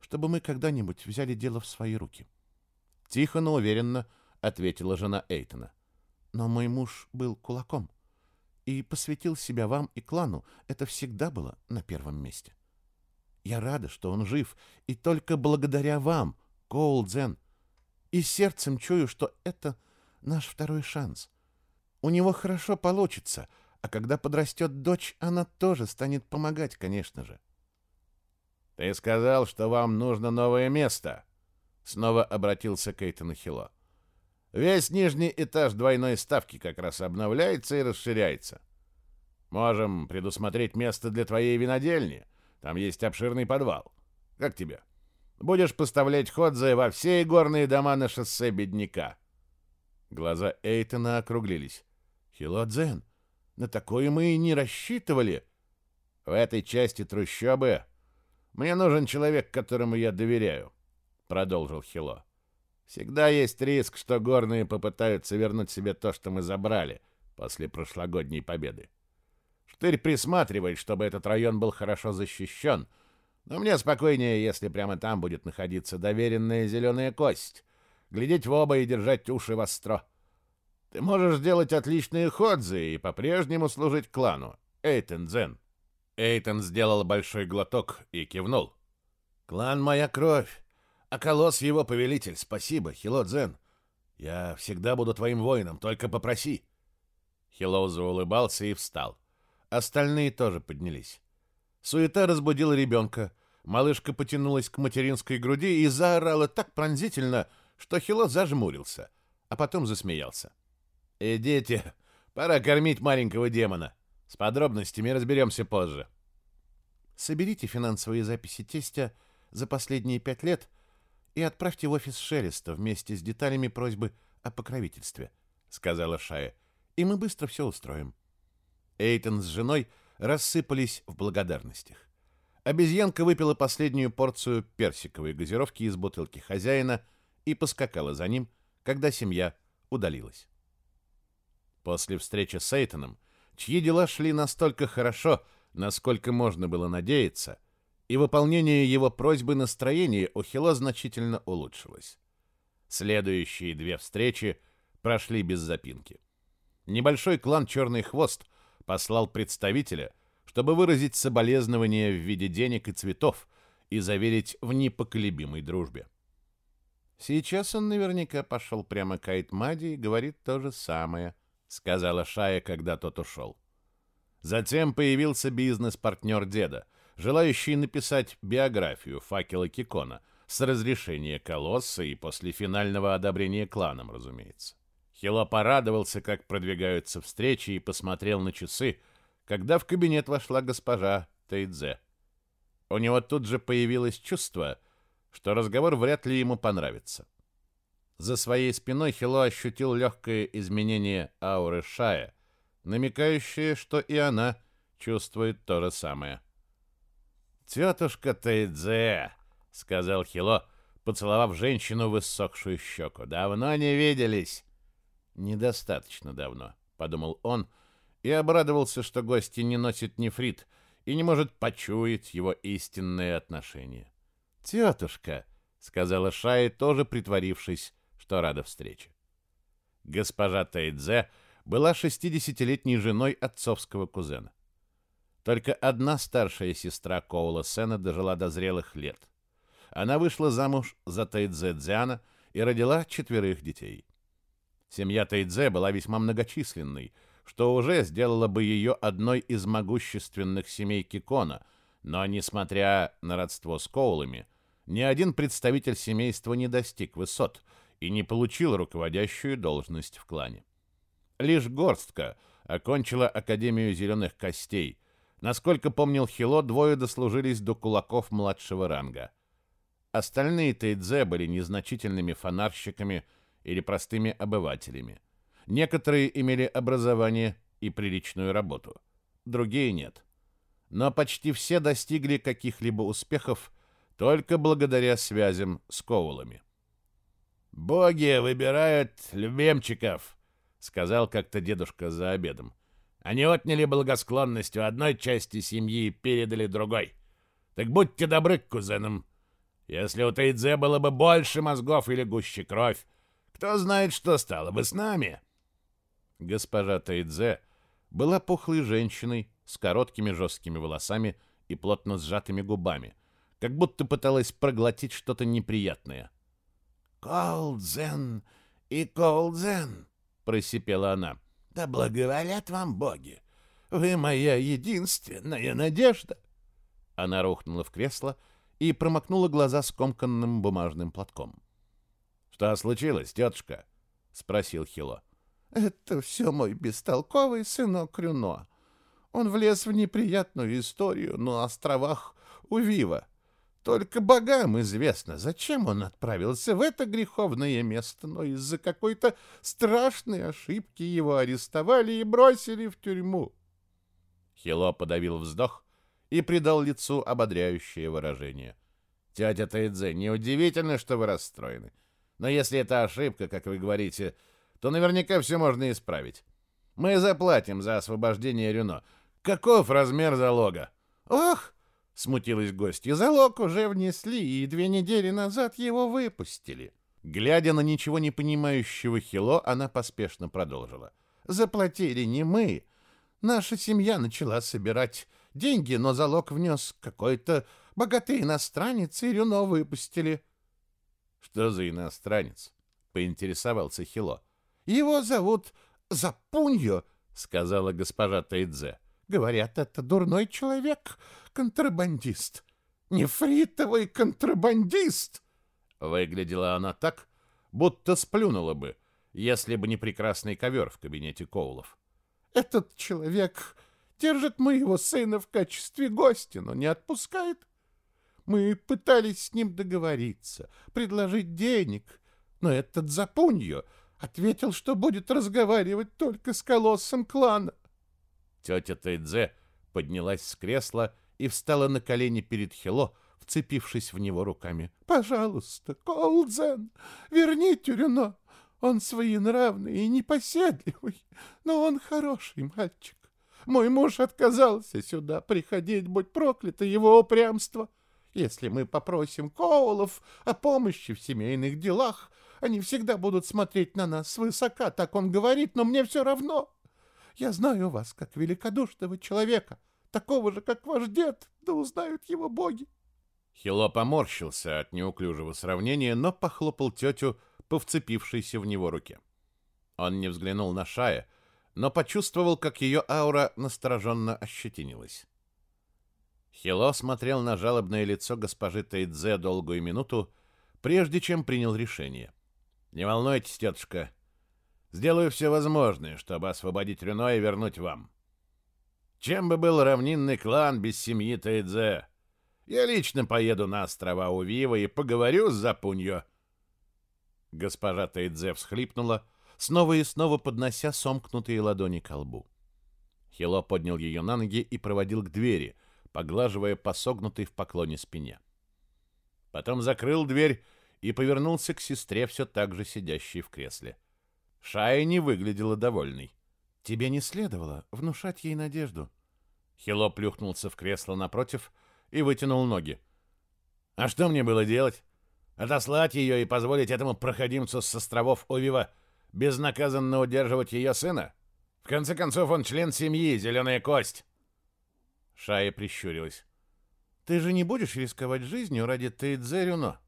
чтобы мы когда-нибудь взяли дело в свои руки». Тихо, но уверенно ответила жена Эйтона. «Но мой муж был кулаком и посвятил себя вам и клану. Это всегда было на первом месте». Я рада, что он жив, и только благодаря вам, Коул Дзен. И сердцем чую, что это наш второй шанс. У него хорошо получится, а когда подрастет дочь, она тоже станет помогать, конечно же. «Ты сказал, что вам нужно новое место», — снова обратился Кейтон Хило. «Весь нижний этаж двойной ставки как раз обновляется и расширяется. Можем предусмотреть место для твоей винодельни» Там есть обширный подвал. Как тебе? Будешь поставлять ходзы во все горные дома на шоссе Бедняка. Глаза Эйтона округлились. Хилодзен, на такое мы и не рассчитывали. В этой части трущобы мне нужен человек, которому я доверяю, продолжил Хило. Всегда есть риск, что горные попытаются вернуть себе то, что мы забрали после прошлогодней победы. Штырь присматривает, чтобы этот район был хорошо защищен. Но мне спокойнее, если прямо там будет находиться доверенная зеленая кость. Глядеть в оба и держать уши востро. Ты можешь сделать отличные ходзы и по-прежнему служить клану. Эйтен Дзен. Эйтен сделал большой глоток и кивнул. «Клан — моя кровь, а колосс — его повелитель. Спасибо, Хило Дзен. Я всегда буду твоим воином, только попроси». Хило заулыбался и встал. Остальные тоже поднялись. Суета разбудила ребенка. Малышка потянулась к материнской груди и заорала так пронзительно, что Хило зажмурился, а потом засмеялся. «Идите, пора кормить маленького демона. С подробностями разберемся позже». «Соберите финансовые записи тестя за последние пять лет и отправьте в офис Шелеста вместе с деталями просьбы о покровительстве», — сказала Шая, — «и мы быстро все устроим». Эйтон с женой рассыпались в благодарностях. Обезьянка выпила последнюю порцию персиковой газировки из бутылки хозяина и поскакала за ним, когда семья удалилась. После встречи с Эйтоном, чьи дела шли настолько хорошо, насколько можно было надеяться, и выполнение его просьбы настроение у Хило значительно улучшилось. Следующие две встречи прошли без запинки. Небольшой клан «Черный хвост» послал представителя, чтобы выразить соболезнования в виде денег и цветов и заверить в непоколебимой дружбе. Сейчас он наверняка пошел прямо к Айтмаде и говорит то же самое, сказала Шая, когда тот ушел. Затем появился бизнес-партнер деда, желающий написать биографию факела Кикона с разрешения колосса и после финального одобрения кланом, разумеется. Хило порадовался, как продвигаются встречи, и посмотрел на часы, когда в кабинет вошла госпожа Тейдзе. У него тут же появилось чувство, что разговор вряд ли ему понравится. За своей спиной Хило ощутил легкое изменение ауры Шая, намекающее, что и она чувствует то же самое. «Тетушка Тейдзе», — сказал Хило, поцеловав женщину в иссохшую щеку, — «давно не виделись. Недостаточно давно, подумал он и обрадовался, что гости не носит нефрит и не может почуять его истинное отношение. «Тетушка», — сказала Шая, тоже притворившись, что рада встрече. Госпожа Тайдзе была шестидесятилетней женой отцовского кузена. Только одна старшая сестра Коула Сена дожила до зрелых лет. Она вышла замуж за Тайдзе Дзяна и родила четверых детей. Семья Тайдзе была весьма многочисленной, что уже сделало бы ее одной из могущественных семей Кикона, но, несмотря на родство с Коулами, ни один представитель семейства не достиг высот и не получил руководящую должность в клане. Лишь горстка окончила Академию Зеленых Костей. Насколько помнил Хило, двое дослужились до кулаков младшего ранга. Остальные Тейдзе были незначительными фонарщиками или простыми обывателями. Некоторые имели образование и приличную работу, другие нет. Но почти все достигли каких-либо успехов только благодаря связям с Коулами. «Боги выбирают любимчиков», — сказал как-то дедушка за обедом. «Они отняли благосклонность у одной части семьи и передали другой. Так будьте добры к кузенам. Если у Тайдзе было бы больше мозгов или гуще кровь, кто знает, что стало бы с нами?» Госпожа Тайдзе была пухлой женщиной с короткими жесткими волосами и плотно сжатыми губами — как будто пыталась проглотить что-то неприятное. «Колдзен и Колдзен!» — просипела она. «Да благоволят вам боги! Вы моя единственная надежда!» Она рухнула в кресло и промокнула глаза скомканным бумажным платком. «Что случилось, тетушка?» — спросил Хило. «Это все мой бестолковый сынок Рюно. Он влез в неприятную историю на островах Увива. Только богам известно, зачем он отправился в это греховное место, но из-за какой-то страшной ошибки его арестовали и бросили в тюрьму. Хило подавил вздох и придал лицу ободряющее выражение. «Тетя Тайдзе, неудивительно, что вы расстроены. Но если это ошибка, как вы говорите, то наверняка все можно исправить. Мы заплатим за освобождение Рюно. Каков размер залога?» «Ох!» Смутилась гостья. Залог уже внесли, и две недели назад его выпустили. Глядя на ничего не понимающего Хило, она поспешно продолжила. Заплатили не мы. Наша семья начала собирать деньги, но залог внес какой-то богатый иностранец, и Рюно выпустили. Что за иностранец? Поинтересовался Хило. Его зовут Запуньо, сказала госпожа Тайдзе. Говорят, это дурной человек, контрабандист. Нефритовый контрабандист. Выглядела она так, будто сплюнула бы, если бы не прекрасный ковер в кабинете Коулов. Этот человек держит моего сына в качестве гостя, но не отпускает. Мы пытались с ним договориться, предложить денег, но этот Запуньо ответил, что будет разговаривать только с колоссом клана. Тетя Тайдзе поднялась с кресла и встала на колени перед Хило, вцепившись в него руками. «Пожалуйста, Колдзен, верни Тюрюно. Он своенравный и непоседливый, но он хороший мальчик. Мой муж отказался сюда приходить, будь проклято его упрямство. Если мы попросим Коулов о помощи в семейных делах, они всегда будут смотреть на нас свысока, так он говорит, но мне все равно. Я знаю вас как великодушного человека, такого же, как ваш дед, да узнают его боги. Хило поморщился от неуклюжего сравнения, но похлопал тетю по вцепившейся в него руке. Он не взглянул на Шая, но почувствовал, как ее аура настороженно ощетинилась. Хило смотрел на жалобное лицо госпожи Тейдзе долгую минуту, прежде чем принял решение. «Не волнуйтесь, тетушка, Сделаю все возможное, чтобы освободить Рюно и вернуть вам. Чем бы был равнинный клан без семьи Тайдзе? Я лично поеду на острова Увива и поговорю с Запуньо. Госпожа Тайдзе всхлипнула, снова и снова поднося сомкнутые ладони к лбу. Хило поднял ее на ноги и проводил к двери, поглаживая по согнутой в поклоне спине. Потом закрыл дверь и повернулся к сестре, все так же сидящей в кресле. — Шая не выглядела довольной. «Тебе не следовало внушать ей надежду». Хило плюхнулся в кресло напротив и вытянул ноги. «А что мне было делать? Отослать ее и позволить этому проходимцу с островов Овива безнаказанно удерживать ее сына? В конце концов, он член семьи, зеленая кость». Шая прищурилась. «Ты же не будешь рисковать жизнью ради Тейдзе Рюно?»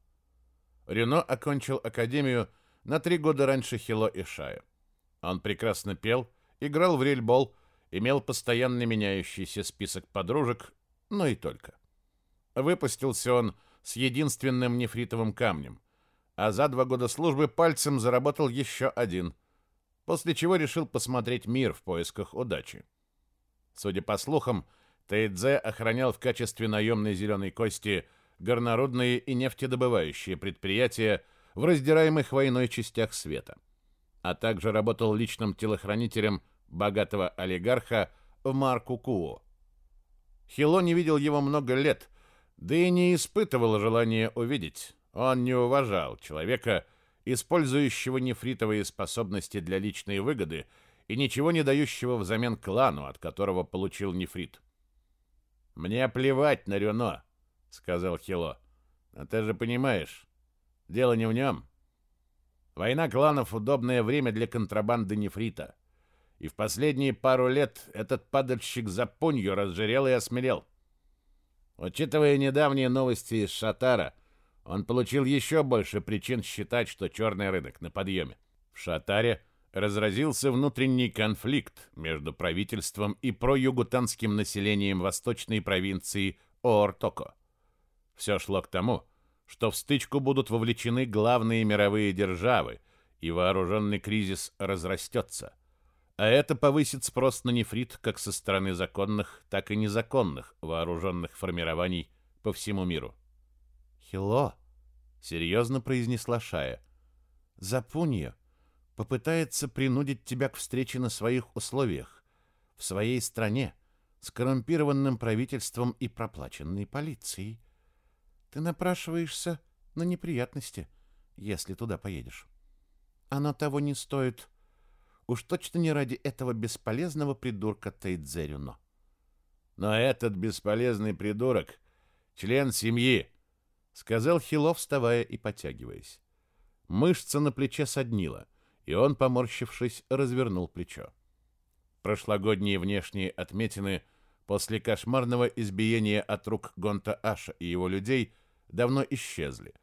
Рюно окончил академию на три года раньше Хило и Шая. Он прекрасно пел играл в рельбол, имел постоянно меняющийся список подружек, но и только. Выпустился он с единственным нефритовым камнем, а за два года службы пальцем заработал еще один, после чего решил посмотреть мир в поисках удачи. Судя по слухам, Тейдзе охранял в качестве наемной зеленой кости горнорудные и нефтедобывающие предприятия в раздираемых войной частях света, а также работал личным телохранителем богатого олигарха Марку Куо. Хило не видел его много лет, да и не испытывал желания увидеть. Он не уважал человека, использующего нефритовые способности для личной выгоды и ничего не дающего взамен клану, от которого получил нефрит. «Мне плевать на Рюно», — сказал Хило. «Но ты же понимаешь, дело не в нем. Война кланов — удобное время для контрабанды нефрита. И в последние пару лет этот падальщик за пунью разжирел и осмелел. Учитывая недавние новости из Шатара, он получил еще больше причин считать, что черный рынок на подъеме. В Шатаре разразился внутренний конфликт между правительством и проюгутанским населением восточной провинции Оортоко. Все шло к тому, что в стычку будут вовлечены главные мировые державы, и вооруженный кризис разрастется. А это повысит спрос на нефрит как со стороны законных, так и незаконных вооруженных формирований по всему миру. «Хило», — серьезно произнесла Шая, — «Запунья попытается принудить тебя к встрече на своих условиях, в своей стране, с коррумпированным правительством и проплаченной полицией. Ты напрашиваешься на неприятности, если туда поедешь. Оно того не стоит, Уж точно не ради этого бесполезного придурка Тейдзерюно. Но этот бесполезный придурок — член семьи, — сказал Хилов, вставая и потягиваясь. Мышца на плече соднила, и он, поморщившись, развернул плечо. Прошлогодние внешние отметины после кошмарного избиения от рук Гонта Аша и его людей давно исчезли,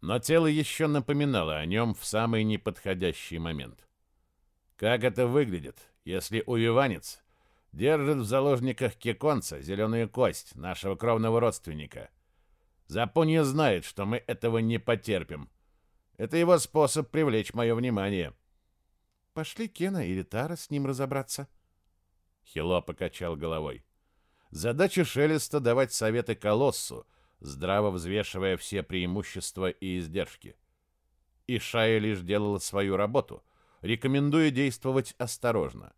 но тело еще напоминало о нем в самый неподходящий момент. Как это выглядит, если увиванец держит в заложниках кеконца, зеленую кость, нашего кровного родственника? Запунья знает, что мы этого не потерпим. Это его способ привлечь мое внимание. Пошли Кена или Тара с ним разобраться. Хило покачал головой. Задача Шелеста давать советы Колоссу, здраво взвешивая все преимущества и издержки. И Шая лишь делала свою работу — рекомендуя действовать осторожно.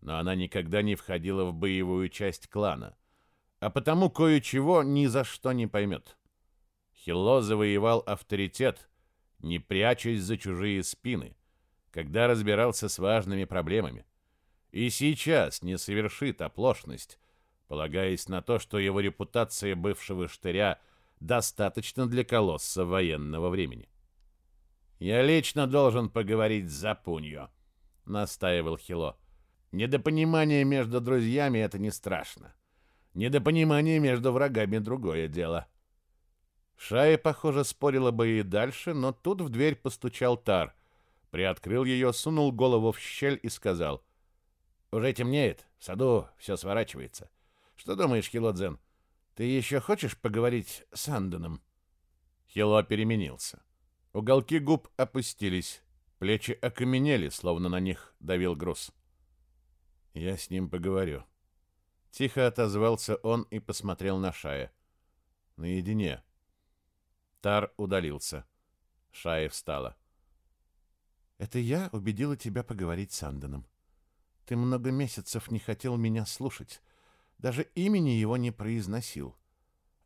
Но она никогда не входила в боевую часть клана, а потому кое-чего ни за что не поймет. Хилло завоевал авторитет, не прячась за чужие спины, когда разбирался с важными проблемами. И сейчас не совершит оплошность, полагаясь на то, что его репутация бывшего штыря достаточно для колосса военного времени. «Я лично должен поговорить с Запуньо», — настаивал Хило. «Недопонимание между друзьями — это не страшно. Недопонимание между врагами — другое дело». Шая, похоже, спорила бы и дальше, но тут в дверь постучал Тар. Приоткрыл ее, сунул голову в щель и сказал. «Уже темнеет, в саду все сворачивается. Что думаешь, Хилодзен, ты еще хочешь поговорить с Андоном?» Хило переменился. Уголки губ опустились, плечи окаменели, словно на них давил груз. «Я с ним поговорю». Тихо отозвался он и посмотрел на Шая. «Наедине». Тар удалился. Шая встала. «Это я убедила тебя поговорить с Андоном. Ты много месяцев не хотел меня слушать. Даже имени его не произносил.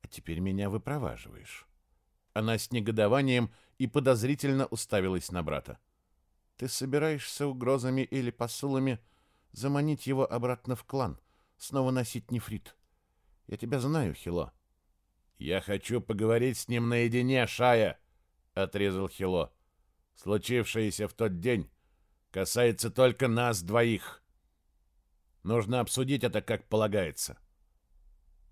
А теперь меня выпроваживаешь». Она с негодованием и подозрительно уставилась на брата. «Ты собираешься угрозами или посылами заманить его обратно в клан, снова носить нефрит? Я тебя знаю, Хило». «Я хочу поговорить с ним наедине, Шая!» — отрезал Хило. «Случившееся в тот день касается только нас двоих. Нужно обсудить это, как полагается».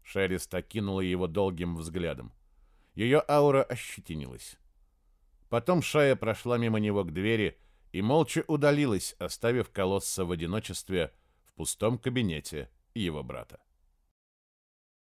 Шерист окинула его долгим взглядом. Ее аура ощетинилась. Потом Шая прошла мимо него к двери и молча удалилась, оставив колосса в одиночестве в пустом кабинете его брата.